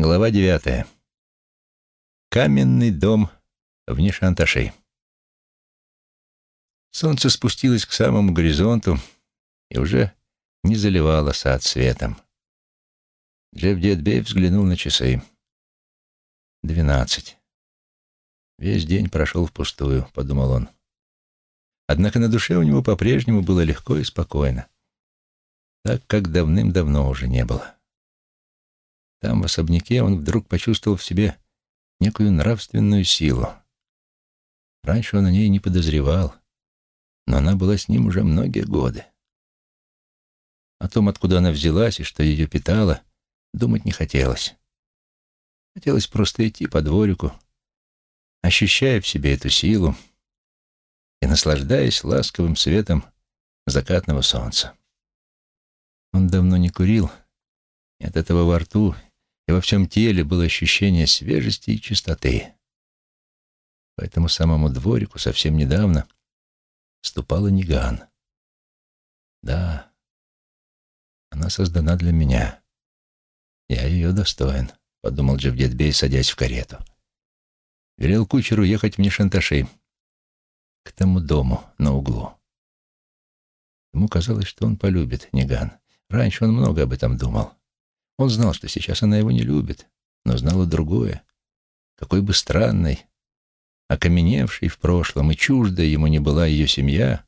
Глава девятая. Каменный дом в Нишанташи. Солнце спустилось к самому горизонту и уже не заливало сад светом. Джефф Дедбей взглянул на часы. Двенадцать. Весь день прошел впустую, подумал он. Однако на душе у него по-прежнему было легко и спокойно, так как давным-давно уже не было. Там, в особняке, он вдруг почувствовал в себе некую нравственную силу. Раньше он о ней не подозревал, но она была с ним уже многие годы. О том, откуда она взялась и что ее питало, думать не хотелось. Хотелось просто идти по дворику, ощущая в себе эту силу и наслаждаясь ласковым светом закатного солнца. Он давно не курил, и от этого во рту и во всем теле было ощущение свежести и чистоты. По этому самому дворику совсем недавно ступала Ниган. Да, она создана для меня. Я ее достоин, — подумал Джавдетбей, садясь в карету. Велел кучеру ехать в Нишанташи, к тому дому на углу. Ему казалось, что он полюбит Ниган. Раньше он много об этом думал. Он знал, что сейчас она его не любит, но знала другое. Какой бы странной, окаменевшей в прошлом и чуждой ему не была ее семья,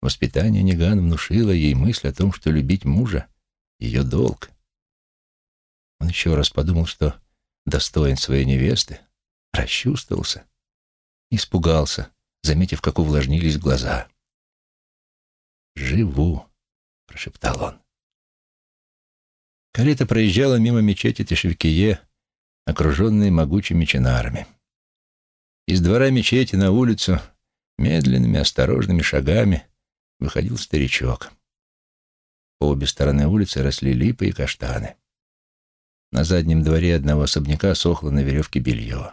воспитание Ниган внушило ей мысль о том, что любить мужа — ее долг. Он еще раз подумал, что достоин своей невесты, расчувствовался, испугался, заметив, как увлажнились глаза. «Живу», — прошептал он. Карета проезжала мимо мечети Тешевкие, окруженной могучими чинарами. Из двора мечети на улицу медленными, осторожными шагами выходил старичок. По обе стороны улицы росли липы и каштаны. На заднем дворе одного особняка сохло на веревке белье.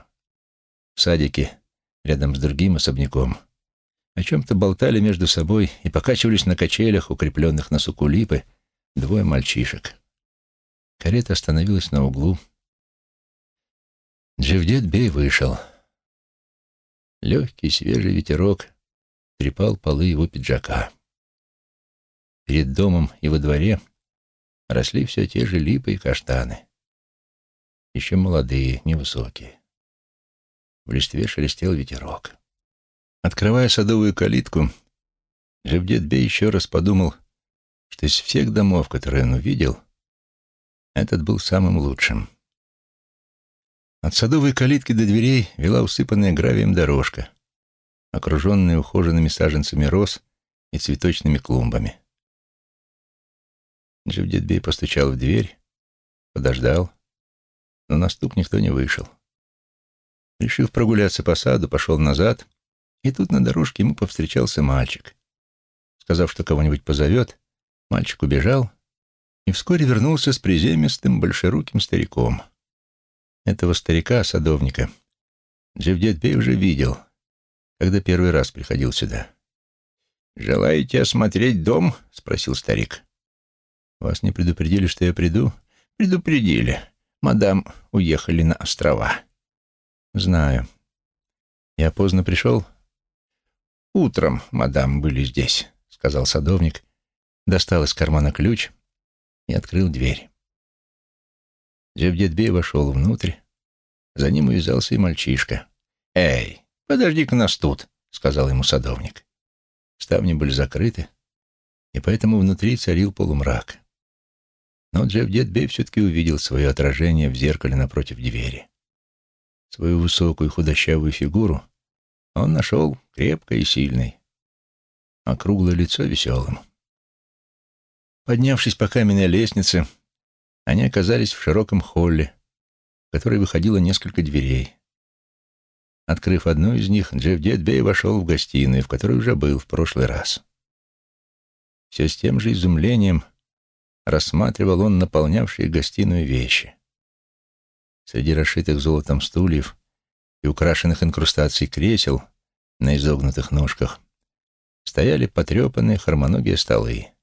В садике, рядом с другим особняком, о чем-то болтали между собой и покачивались на качелях, укрепленных на суку липы, двое мальчишек. Карета остановилась на углу. Джевдет Бей вышел. Легкий свежий ветерок трепал полы его пиджака. Перед домом и во дворе росли все те же липы и каштаны. Еще молодые, невысокие. В листве шелестел ветерок. Открывая садовую калитку, Жевдет Бей еще раз подумал, что из всех домов, которые он увидел, этот был самым лучшим. От садовой калитки до дверей вела усыпанная гравием дорожка, окруженная ухоженными саженцами роз и цветочными клумбами. Джавдетбей постучал в дверь, подождал, но на стук никто не вышел. Решив прогуляться по саду, пошел назад, и тут на дорожке ему повстречался мальчик. Сказав, что кого-нибудь позовет, мальчик убежал и вскоре вернулся с приземистым большеруким стариком. Этого старика-садовника Джевдетбей уже видел, когда первый раз приходил сюда. «Желаете осмотреть дом?» — спросил старик. «Вас не предупредили, что я приду?» «Предупредили. Мадам уехали на острова». «Знаю. Я поздно пришел?» «Утром, мадам, были здесь», — сказал садовник, достал из кармана ключ и открыл дверь. Джевдетбей вошел внутрь. За ним увязался и мальчишка. «Эй, подожди-ка нас тут», — сказал ему садовник. Ставни были закрыты, и поэтому внутри царил полумрак. Но Джевдетбей все-таки увидел свое отражение в зеркале напротив двери. Свою высокую худощавую фигуру он нашел крепкой и сильной, а круглое лицо веселым. Поднявшись по каменной лестнице, они оказались в широком холле, в который выходило несколько дверей. Открыв одну из них, Джефф Дедбей вошел в гостиную, в которой уже был в прошлый раз. Все с тем же изумлением рассматривал он наполнявшие гостиную вещи. Среди расшитых золотом стульев и украшенных инкрустацией кресел на изогнутых ножках стояли потрепанные хромоногие столы.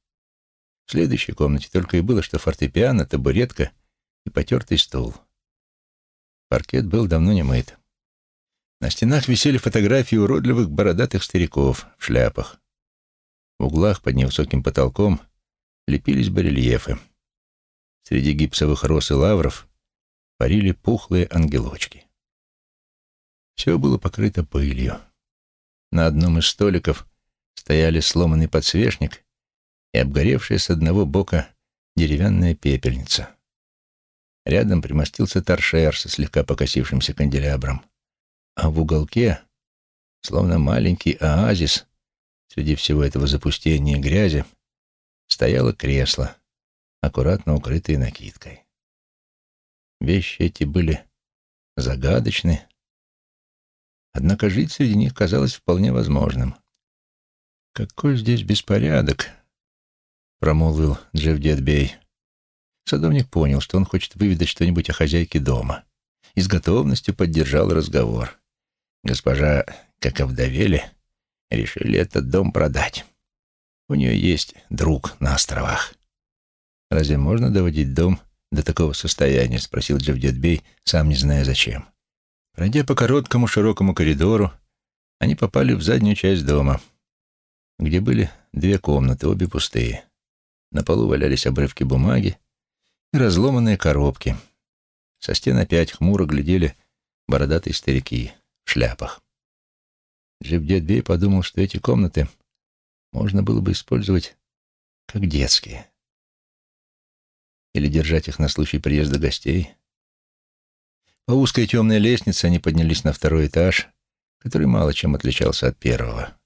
В следующей комнате только и было, что фортепиано, табуретка и потертый стул. Паркет был давно не мыт. На стенах висели фотографии уродливых бородатых стариков в шляпах. В углах под невысоким потолком лепились барельефы. Среди гипсовых роз и лавров парили пухлые ангелочки. Все было покрыто пылью. На одном из столиков стояли сломанный подсвечник и обгоревшая с одного бока деревянная пепельница. Рядом примостился торшер со слегка покосившимся канделябром. А в уголке, словно маленький оазис, среди всего этого запустения и грязи, стояло кресло, аккуратно укрытое накидкой. Вещи эти были загадочны, однако жить среди них казалось вполне возможным. «Какой здесь беспорядок!» — промолвил Джефф Дедбей. Садовник понял, что он хочет выведать что-нибудь о хозяйке дома, и с готовностью поддержал разговор. Госпожа, как овдовели, решили этот дом продать. У нее есть друг на островах. «Разве можно доводить дом до такого состояния?» — спросил Джавдетбей, сам не зная зачем. Пройдя по короткому широкому коридору, они попали в заднюю часть дома, где были две комнаты, обе пустые. На полу валялись обрывки бумаги, и разломанные коробки. Со стен опять хмуро глядели бородатые старики в шляпах. Джебдетбей подумал, что эти комнаты можно было бы использовать как детские. Или держать их на случай приезда гостей. По узкой темной лестнице они поднялись на второй этаж, который мало чем отличался от первого.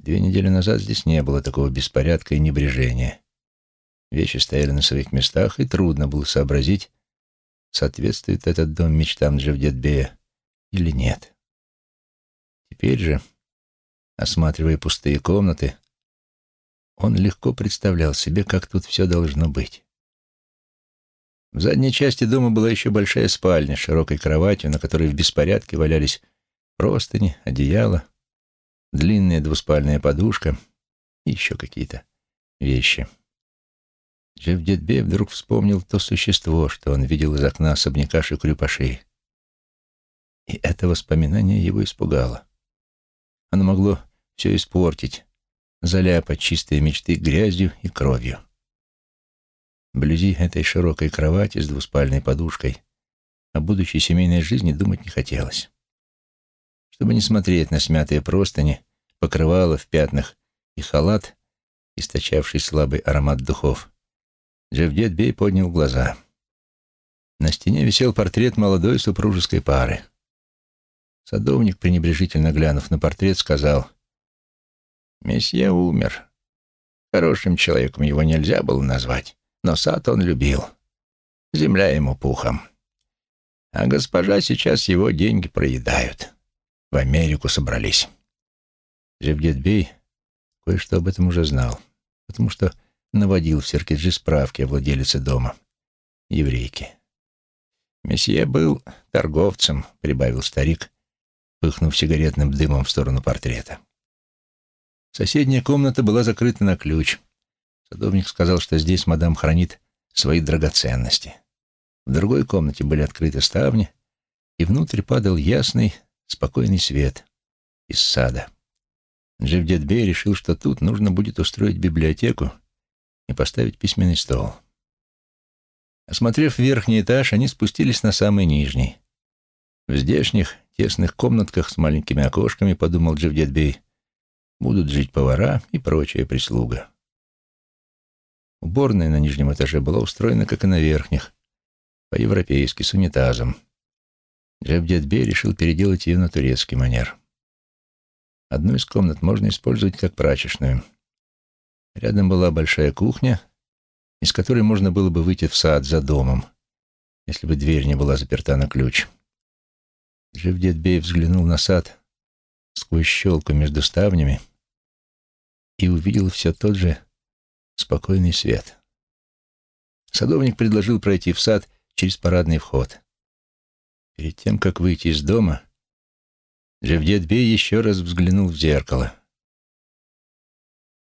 Две недели назад здесь не было такого беспорядка и небрежения. Вещи стояли на своих местах, и трудно было сообразить, соответствует этот дом мечтам Джавдетбея или нет. Теперь же, осматривая пустые комнаты, он легко представлял себе, как тут все должно быть. В задней части дома была еще большая спальня с широкой кроватью, на которой в беспорядке валялись простыни, одеяло, длинная двуспальная подушка и еще какие-то вещи. Джефф Дедбей вдруг вспомнил то существо, что он видел из окна особняка Шикрюпаши. И это воспоминание его испугало. Оно могло все испортить, заляпать чистые мечты грязью и кровью. Вблизи этой широкой кровати с двуспальной подушкой о будущей семейной жизни думать не хотелось. Чтобы не смотреть на смятые простыни, покрывало в пятнах и халат, источавший слабый аромат духов, Джевдет Бей поднял глаза. На стене висел портрет молодой супружеской пары. Садовник, пренебрежительно глянув на портрет, сказал, «Месье умер. Хорошим человеком его нельзя было назвать, но сад он любил. Земля ему пухом. А госпожа сейчас его деньги проедают. В Америку собрались». Джевдет Бей кое-что об этом уже знал, потому что наводил в Серкиджи справки о владелице дома, еврейке. «Месье был торговцем», — прибавил старик, пыхнув сигаретным дымом в сторону портрета. Соседняя комната была закрыта на ключ. Садовник сказал, что здесь мадам хранит свои драгоценности. В другой комнате были открыты ставни, и внутрь падал ясный, спокойный свет из сада. Джевдетбей решил, что тут нужно будет устроить библиотеку и поставить письменный стол. Осмотрев верхний этаж, они спустились на самый нижний. В здешних тесных комнатках с маленькими окошками, подумал Джавдетбей, будут жить повара и прочая прислуга. Уборная на нижнем этаже была устроена, как и на верхних, по-европейски, с унитазом. Джавдетбей решил переделать ее на турецкий манер. Одну из комнат можно использовать как прачечную — Рядом была большая кухня, из которой можно было бы выйти в сад за домом, если бы дверь не была заперта на ключ. Живдетбей взглянул на сад сквозь щелку между ставнями и увидел все тот же спокойный свет. Садовник предложил пройти в сад через парадный вход. Перед тем, как выйти из дома, Джевдетбей еще раз взглянул в зеркало.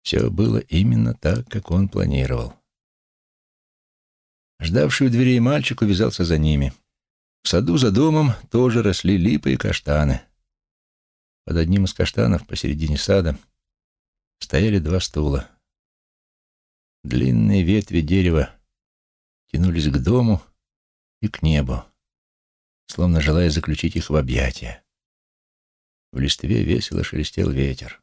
Все было именно так, как он планировал. Ждавший у дверей мальчик увязался за ними. В саду за домом тоже росли липы и каштаны. Под одним из каштанов посередине сада стояли два стула. Длинные ветви дерева тянулись к дому и к небу, словно желая заключить их в объятия. В листве весело шелестел ветер.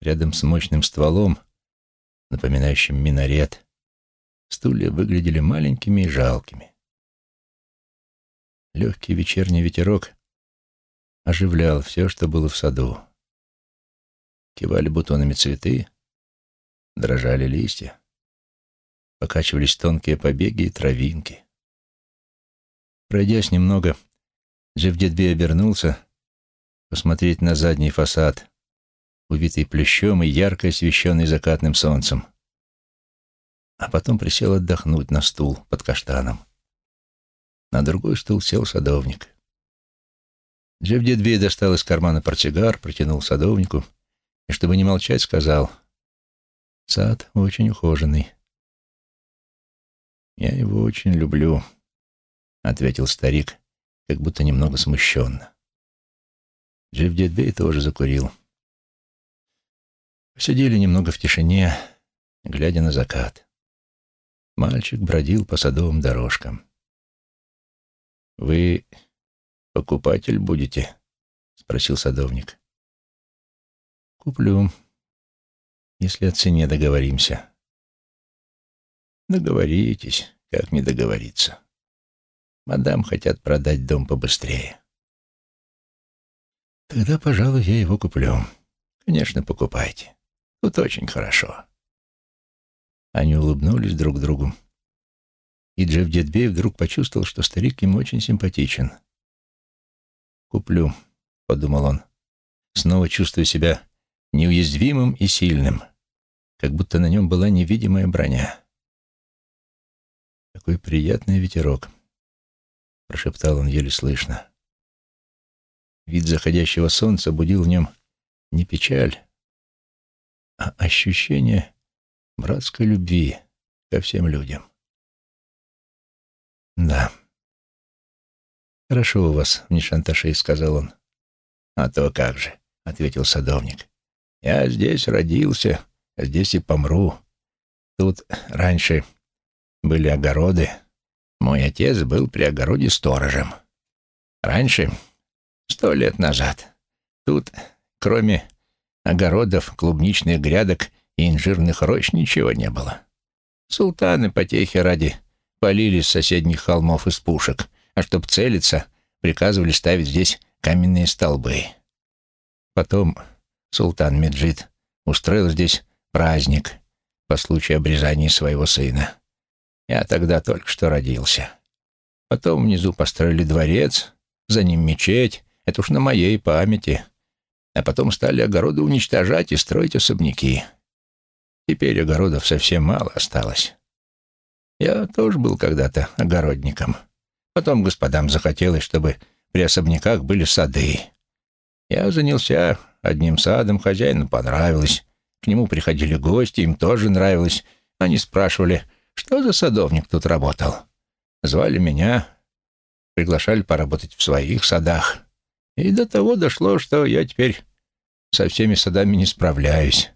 Рядом с мощным стволом, напоминающим минарет, стулья выглядели маленькими и жалкими. Легкий вечерний ветерок оживлял все, что было в саду. Кивали бутонами цветы, дрожали листья, покачивались тонкие побеги и травинки. Пройдясь немного, Джевдетби обернулся посмотреть на задний фасад, увитый плющом и ярко освещенный закатным солнцем. А потом присел отдохнуть на стул под каштаном. На другой стул сел садовник. Джевдетби достал из кармана портсигар, протянул садовнику и, чтобы не молчать, сказал, «Сад очень ухоженный». «Я его очень люблю», — ответил старик, как будто немного смущенно. Джефф Дедбей тоже закурил. Посидели немного в тишине, глядя на закат. Мальчик бродил по садовым дорожкам. «Вы покупатель будете?» — спросил садовник. «Куплю, если о цене договоримся». «Договоритесь, как не договориться?» Мадам хотят продать дом побыстрее. Тогда, пожалуй, я его куплю. Конечно, покупайте. Тут очень хорошо. Они улыбнулись друг другу. И Джефф Дедбей вдруг почувствовал, что старик ему очень симпатичен. «Куплю», — подумал он, снова чувствуя себя неуязвимым и сильным, как будто на нем была невидимая броня. Какой приятный ветерок прошептал он еле слышно. Вид заходящего солнца будил в нем не печаль, а ощущение братской любви ко всем людям. «Да. Хорошо у вас в Нишанташе», — сказал он. «А то как же», — ответил садовник. «Я здесь родился, здесь и помру. Тут раньше были огороды, мой отец был при огороде сторожем. Раньше, сто лет назад, тут, кроме огородов, клубничных грядок и инжирных рощ, ничего не было. Султаны потехи ради полили с соседних холмов из пушек, а чтоб целиться, приказывали ставить здесь каменные столбы. Потом султан Меджид устроил здесь праздник по случаю обрезания своего сына. Я тогда только что родился. Потом внизу построили дворец, за ним мечеть, это уж на моей памяти. А потом стали огороды уничтожать и строить особняки. Теперь огородов совсем мало осталось. Я тоже был когда-то огородником. Потом господам захотелось, чтобы при особняках были сады. Я занялся одним садом, хозяину понравилось. К нему приходили гости, им тоже нравилось. Они спрашивали, что за садовник тут работал? Звали меня, приглашали поработать в своих садах. И до того дошло, что я теперь со всеми садами не справляюсь.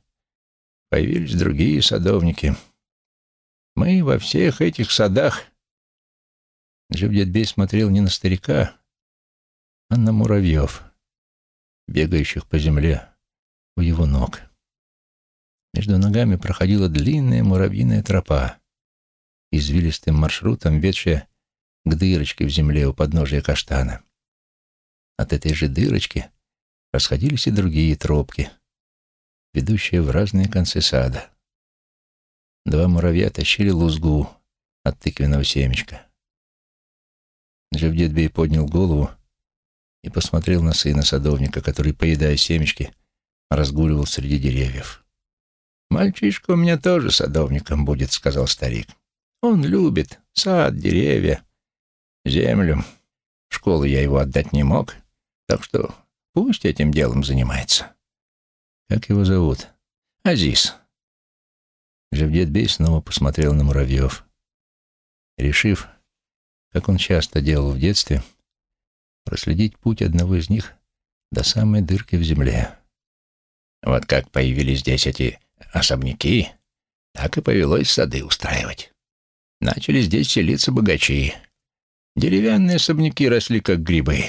Появились другие садовники. Мы во всех этих садах... Джевдетбей смотрел не на старика, а на муравьев, бегающих по земле у его ног. Между ногами проходила длинная муравьиная тропа извилистым маршрутом, ведшая к дырочке в земле у подножия каштана. От этой же дырочки расходились и другие тропки, ведущие в разные концы сада. Два муравья тащили лузгу от тыквенного семечка. Джавдетбей поднял голову и посмотрел на сына садовника, который, поедая семечки, разгуливал среди деревьев. «Мальчишка у меня тоже садовником будет», — сказал старик. Он любит сад, деревья, землю. В школу я его отдать не мог, так что пусть этим делом занимается. Как его зовут? Азиз. Жевдет Бей снова посмотрел на муравьев. Решив, как он часто делал в детстве, проследить путь одного из них до самой дырки в земле. Вот как появились здесь эти особняки, так и повелось сады устраивать. Начали здесь селиться богачи. Деревянные особняки росли как грибы.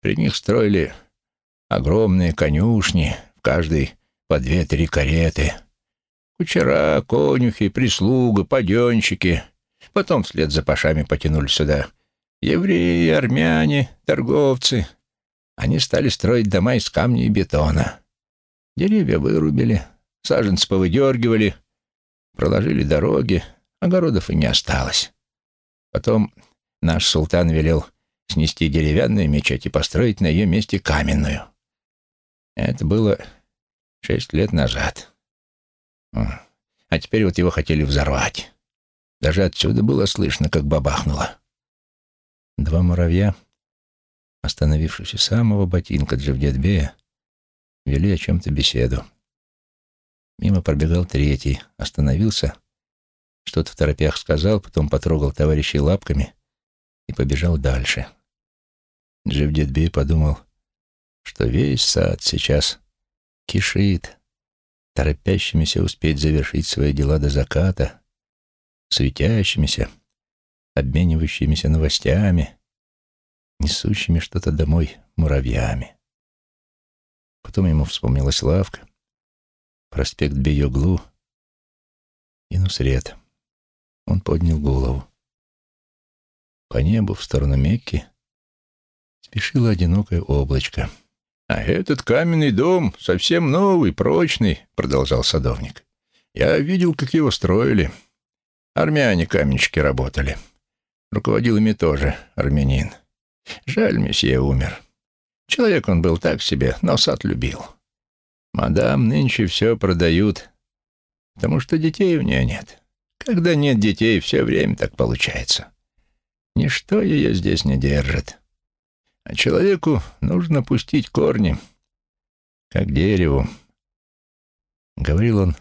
При них строили огромные конюшни, в каждой по две-три кареты. Кучера, конюхи, прислуга, паденщики. Потом вслед за пашами потянули сюда евреи, армяне, торговцы. Они стали строить дома из камня и бетона. Деревья вырубили, саженцы повыдергивали, проложили дороги, огородов и не осталось. Потом наш султан велел снести деревянную мечеть и построить на ее месте каменную. Это было шесть лет назад. А теперь вот его хотели взорвать. Даже отсюда было слышно, как бабахнуло. Два муравья, остановившись у самого ботинка Джавдетбея, вели о чем-то беседу. Мимо пробегал третий, остановился, что-то в торопях сказал, потом потрогал товарищей лапками и побежал дальше. Джавдетбей подумал, что весь сад сейчас кишит, торопящимися успеть завершить свои дела до заката, светящимися, обменивающимися новостями, несущими что-то домой муравьями. Потом ему вспомнилась лавка, проспект Бейоглу и Нусред. Он поднял голову. По небу в сторону Мекки спешило одинокое облачко. «А этот каменный дом совсем новый, прочный», — продолжал садовник. «Я видел, как его строили. Армяне-каменщики работали. Руководил ими тоже армянин. Жаль, месье умер. Человек он был так себе, но сад любил. Мадам нынче все продают, потому что детей у нее нет. Когда нет детей, все время так получается. Ничто ее здесь не держит. А человеку нужно пустить корни, как дереву. Говорил он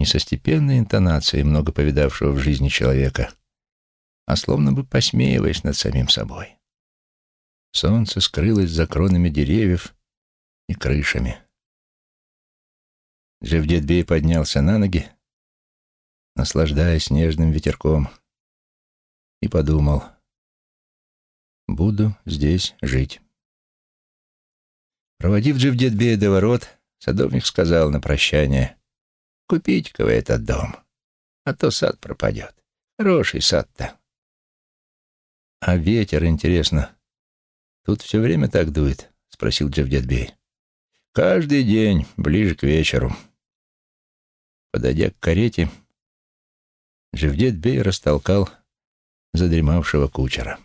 не со степенной интонацией много повидавшего в жизни человека, а словно бы посмеиваясь над самим собой. Солнце скрылось за кронами деревьев и крышами. Джевдетбей поднялся на ноги, наслаждаясь нежным ветерком, и подумал, «Буду здесь жить». Проводив Джевдетбея до ворот, садовник сказал на прощание, «Купите-ка вы этот дом, а то сад пропадет. Хороший сад-то». «А ветер, интересно, тут все время так дует?» — спросил Джавдетбей. «Каждый день, ближе к вечеру». Подойдя к карете, Джавдетбей растолкал задремавшего кучера.